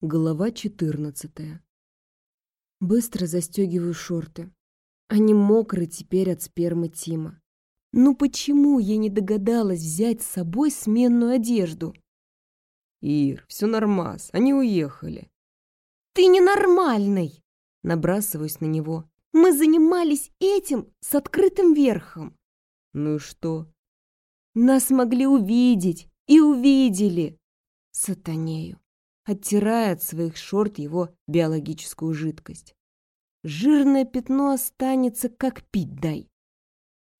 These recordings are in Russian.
Глава 14. Быстро застегиваю шорты. Они мокрые теперь от спермы Тима. Ну почему я не догадалась взять с собой сменную одежду? Ир, все нормас, они уехали. Ты ненормальный! Набрасываюсь на него. Мы занимались этим с открытым верхом. Ну и что? Нас могли увидеть и увидели. Сатанею оттирая от своих шорт его биологическую жидкость. Жирное пятно останется, как пить дай.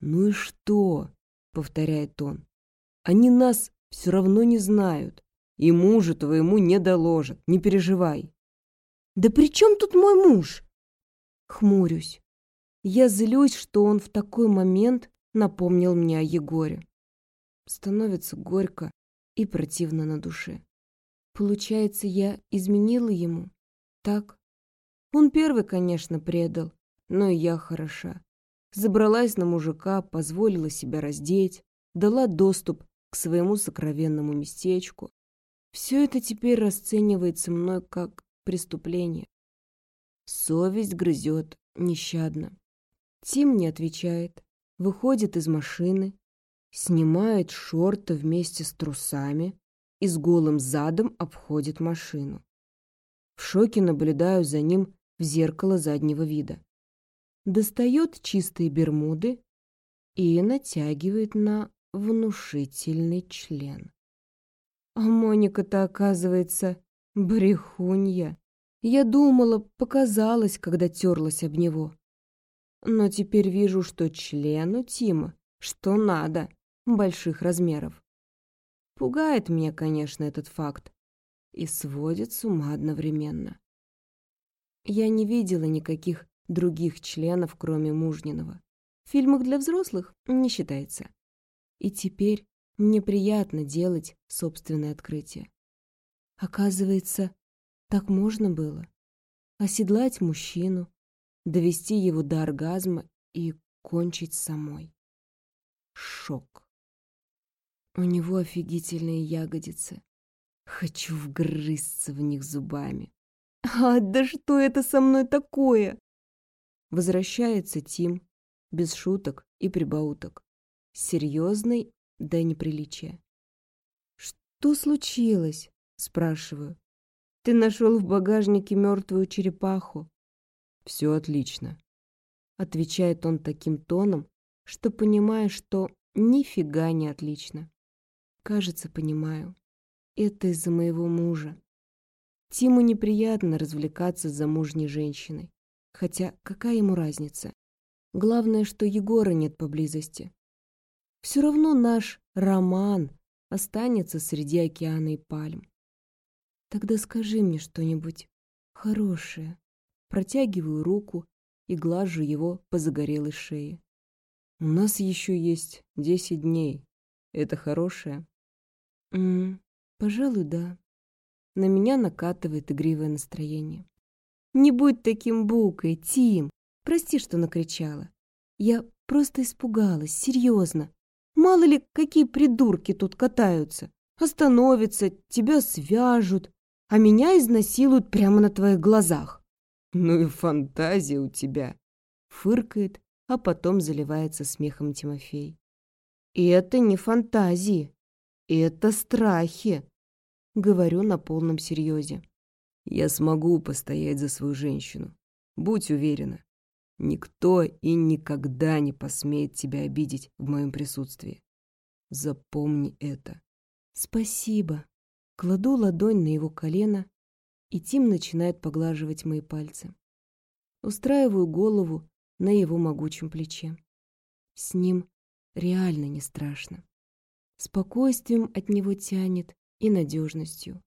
«Ну и что?» — повторяет он. «Они нас все равно не знают, и мужу твоему не доложат, не переживай». «Да при чем тут мой муж?» Хмурюсь. Я злюсь, что он в такой момент напомнил мне о Егоре. Становится горько и противно на душе. Получается, я изменила ему? Так? Он первый, конечно, предал, но и я хороша. Забралась на мужика, позволила себя раздеть, дала доступ к своему сокровенному местечку. Все это теперь расценивается мной как преступление. Совесть грызет нещадно. Тим не отвечает, выходит из машины, снимает шорты вместе с трусами, и с голым задом обходит машину. В шоке наблюдаю за ним в зеркало заднего вида. Достает чистые бермуды и натягивает на внушительный член. А Моника-то, оказывается, брехунья. Я думала, показалось, когда терлась об него. Но теперь вижу, что член у Тима, что надо, больших размеров. Пугает меня, конечно, этот факт. И сводит с ума одновременно. Я не видела никаких других членов, кроме мужниного. В фильмах для взрослых не считается. И теперь мне приятно делать собственное открытие. Оказывается, так можно было. Оседлать мужчину, довести его до оргазма и кончить самой. Шок. У него офигительные ягодицы. Хочу вгрызться в них зубами. А, да что это со мной такое? Возвращается Тим, без шуток и прибауток. Серьезный до неприличия. Что случилось? Спрашиваю. Ты нашел в багажнике мертвую черепаху. Все отлично. Отвечает он таким тоном, что понимаю, что нифига не отлично. Кажется, понимаю. Это из-за моего мужа. Тиму неприятно развлекаться с замужней женщиной. Хотя какая ему разница? Главное, что Егора нет поблизости. Все равно наш роман останется среди океана и пальм. Тогда скажи мне что-нибудь хорошее. Протягиваю руку и глажу его по загорелой шее. У нас еще есть десять дней. Это хорошее? М пожалуй, да. На меня накатывает игривое настроение. Не будь таким букой, Тим. Прости, что накричала. Я просто испугалась, серьезно. Мало ли, какие придурки тут катаются. Остановятся, тебя свяжут, а меня изнасилуют прямо на твоих глазах. Ну и фантазия у тебя. Фыркает, а потом заливается смехом Тимофей. И это не фантазии. Это страхи, говорю на полном серьезе. Я смогу постоять за свою женщину. Будь уверена. Никто и никогда не посмеет тебя обидеть в моем присутствии. Запомни это. Спасибо. Кладу ладонь на его колено, и Тим начинает поглаживать мои пальцы. Устраиваю голову на его могучем плече. С ним реально не страшно. Спокойствием от него тянет и надежностью.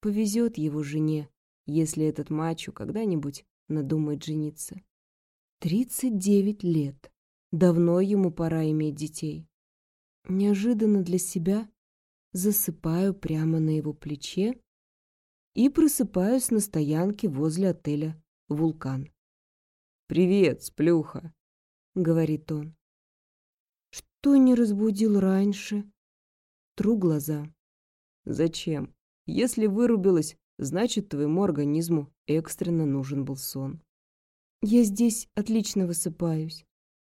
Повезет его жене, если этот мачо когда-нибудь надумает жениться. Тридцать девять лет. Давно ему пора иметь детей. Неожиданно для себя засыпаю прямо на его плече и просыпаюсь на стоянке возле отеля «Вулкан». «Привет, сплюха», — говорит он. Что не разбудил раньше? Тру глаза. Зачем? Если вырубилась, Значит, твоему организму экстренно нужен был сон. Я здесь отлично высыпаюсь.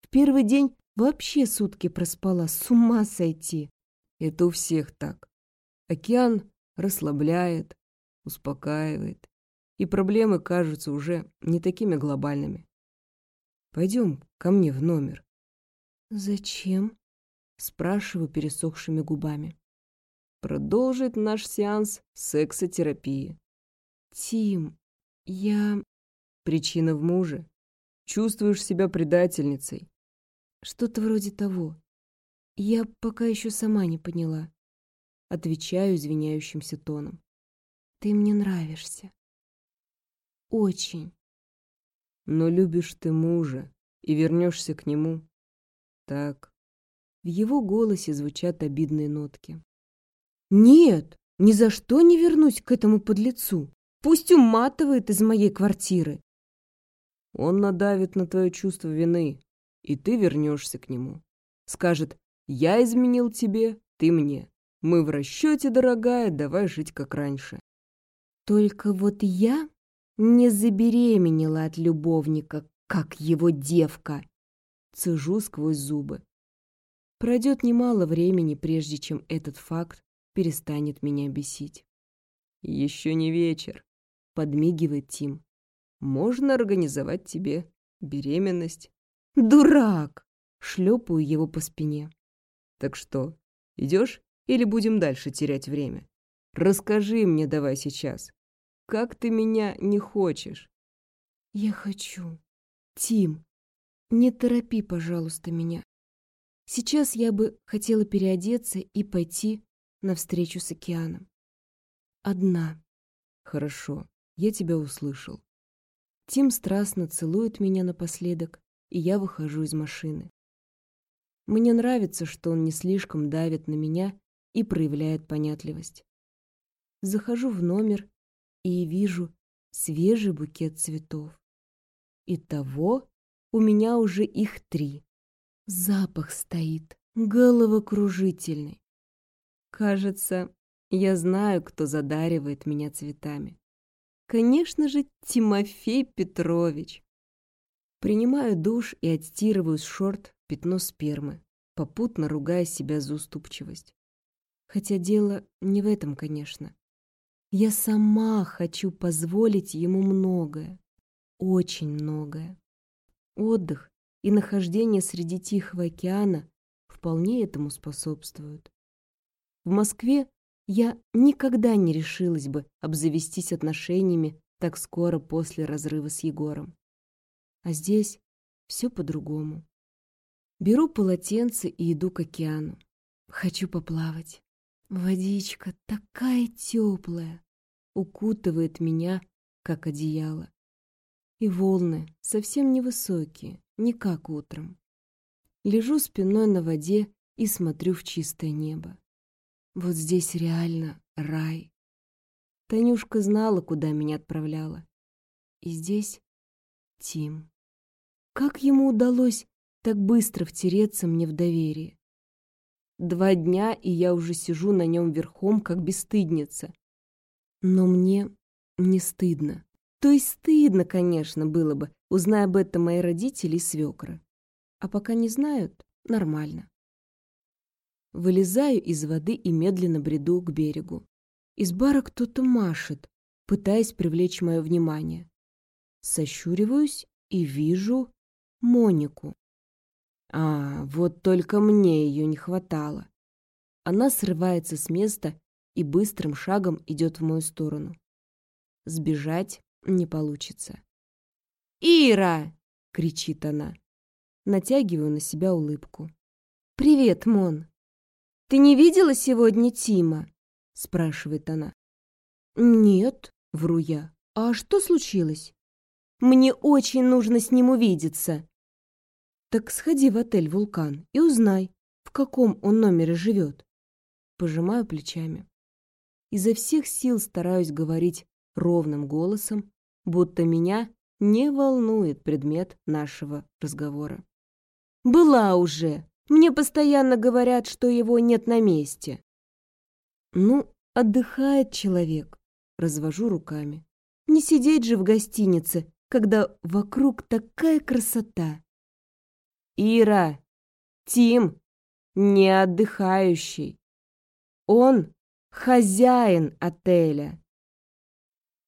В первый день вообще сутки проспала, с ума сойти. Это у всех так. Океан расслабляет, успокаивает, и проблемы кажутся уже не такими глобальными. Пойдем ко мне в номер. Зачем? Спрашиваю пересохшими губами. Продолжить наш сеанс сексотерапии. Тим, я... Причина в муже. Чувствуешь себя предательницей. Что-то вроде того. Я пока еще сама не поняла. Отвечаю извиняющимся тоном. Ты мне нравишься. Очень. Но любишь ты мужа и вернешься к нему. Так. В его голосе звучат обидные нотки. Нет, ни за что не вернусь к этому подлецу. Пусть уматывает из моей квартиры. Он надавит на твое чувство вины, и ты вернешься к нему. Скажет, я изменил тебе, ты мне. Мы в расчете, дорогая, давай жить как раньше. Только вот я не забеременела от любовника, как его девка. Цежу сквозь зубы. Пройдет немало времени, прежде чем этот факт перестанет меня бесить. Еще не вечер, подмигивает Тим. Можно организовать тебе беременность. Дурак! Шлепаю его по спине. Так что, идешь или будем дальше терять время? Расскажи мне давай сейчас, как ты меня не хочешь? Я хочу. Тим, не торопи, пожалуйста, меня. Сейчас я бы хотела переодеться и пойти навстречу с океаном. Одна. Хорошо, я тебя услышал. Тим страстно целует меня напоследок, и я выхожу из машины. Мне нравится, что он не слишком давит на меня и проявляет понятливость. Захожу в номер и вижу свежий букет цветов. Итого у меня уже их три. Запах стоит, головокружительный. Кажется, я знаю, кто задаривает меня цветами. Конечно же, Тимофей Петрович. Принимаю душ и отстирываю с шорт пятно спермы, попутно ругая себя за уступчивость. Хотя дело не в этом, конечно. Я сама хочу позволить ему многое, очень многое. Отдых и нахождение среди Тихого океана вполне этому способствуют. В Москве я никогда не решилась бы обзавестись отношениями так скоро после разрыва с Егором. А здесь все по-другому. Беру полотенце и иду к океану. Хочу поплавать. Водичка такая теплая, укутывает меня, как одеяло. И волны совсем невысокие, не как утром. Лежу спиной на воде и смотрю в чистое небо. Вот здесь реально рай. Танюшка знала, куда меня отправляла. И здесь Тим. Как ему удалось так быстро втереться мне в доверие? Два дня, и я уже сижу на нем верхом, как бесстыдница. Но мне не стыдно. То есть стыдно, конечно, было бы, узная об этом мои родители и свекры. А пока не знают, нормально. Вылезаю из воды и медленно бреду к берегу. Из бара кто-то машет, пытаясь привлечь мое внимание. Сощуриваюсь и вижу Монику. А, вот только мне ее не хватало. Она срывается с места и быстрым шагом идет в мою сторону. Сбежать не получится. «Ира!» — кричит она. Натягиваю на себя улыбку. «Привет, Мон!» «Ты не видела сегодня Тима?» — спрашивает она. «Нет», — вру я. «А что случилось?» «Мне очень нужно с ним увидеться». «Так сходи в отель «Вулкан» и узнай, в каком он номере живет». Пожимаю плечами. Изо всех сил стараюсь говорить ровным голосом, будто меня не волнует предмет нашего разговора. «Была уже!» Мне постоянно говорят, что его нет на месте. Ну, отдыхает человек. Развожу руками. Не сидеть же в гостинице, когда вокруг такая красота. Ира, Тим не отдыхающий. Он хозяин отеля.